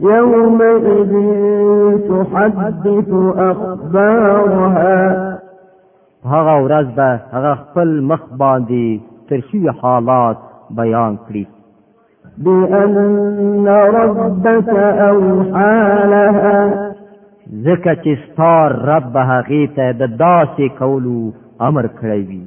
يومئذ تحدث أخبارها هغه ورځ به هغه خپل مخ باندې ترشي حالات بیان کړي بأن ربك أوحى لها ځکه چې ستار رب هغې ته د داسې کولو امر کړی وي